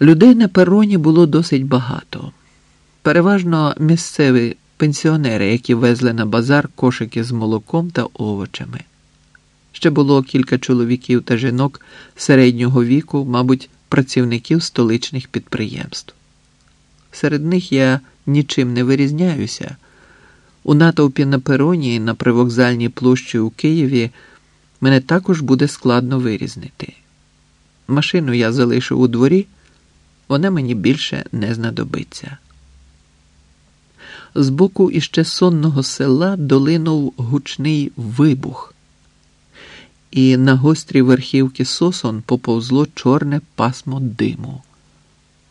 Людей на пероні було досить багато. Переважно місцеві пенсіонери, які везли на базар кошики з молоком та овочами. Ще було кілька чоловіків та жінок середнього віку, мабуть, працівників столичних підприємств. Серед них я нічим не вирізняюся. У натовпі на пероні і на привокзальній площі у Києві мене також буде складно вирізнити. Машину я залишив у дворі, вона мені більше не знадобиться. Збоку іще сонного села долинув гучний вибух, і на гострій верхівки сосон поповзло чорне пасмо диму.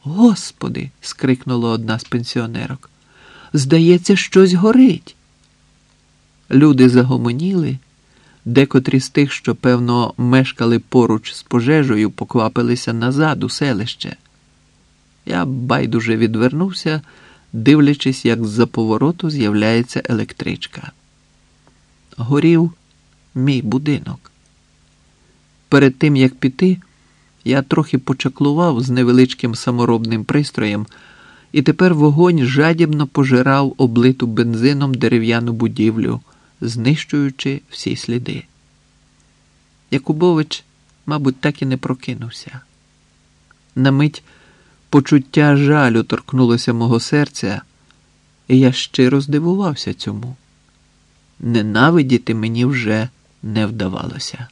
Господи. скрикнула одна з пенсіонерок. Здається, щось горить. Люди загомоніли, декотрі з тих, що, певно, мешкали поруч з пожежею, поквапилися назад у селище. Я байдуже відвернувся, дивлячись, як з-за повороту з'являється електричка. Горів мій будинок. Перед тим, як піти, я трохи почаклував з невеличким саморобним пристроєм, і тепер вогонь жадібно пожирав облиту бензином дерев'яну будівлю, знищуючи всі сліди. Якубович, мабуть, так і не прокинувся. На мить почуття жалю торкнулося мого серця, і я щиро здивувався цьому. Ненавидіти мені вже не вдавалося.